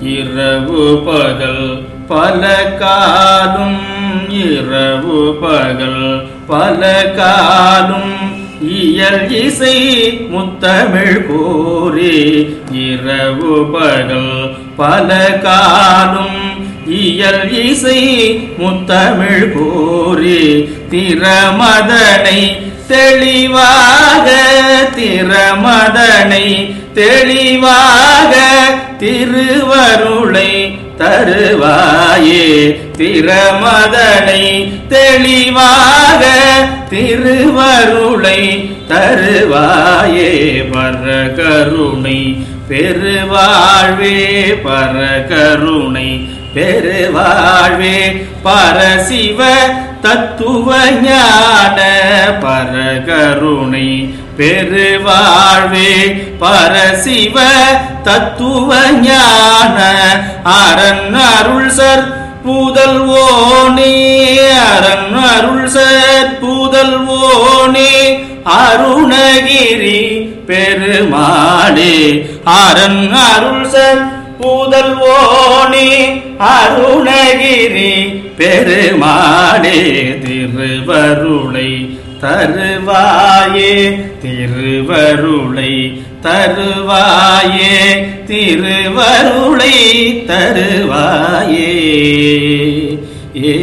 இரவு பகல் பல காலும் இரவு பகல் பல காலும் இயல் இசை முத்தமிழ் கூறி. இரவு பகல் பல காலும் இயல் இசை முத்தமிழ் கூறி. திறமதனை தெளிவாக திறமதனை தெளிவாக திருவருளை தருவாயே. திறமதனை தெளிவாக திருவருளை தருவாயே. பரகருணை பெருவாழ்வே பரகருணை பெருவாழ்வே. பரசிவ தத்துவ ஞான பரகருணை பெருவாழ்வே பரசிவ தத்துவ ஞான அரண் அருள் சர் புதல்வோனே அரண் அருள் சர் புதல்வோனே அருணகிரி பெருமாளே அரண் அருள் சர் புதல்வோனே அருணகிரி பெருமாளே திருவருளை தருவாயே திருவருளை தருவாயே திருவருளை தருவாயே. ஏ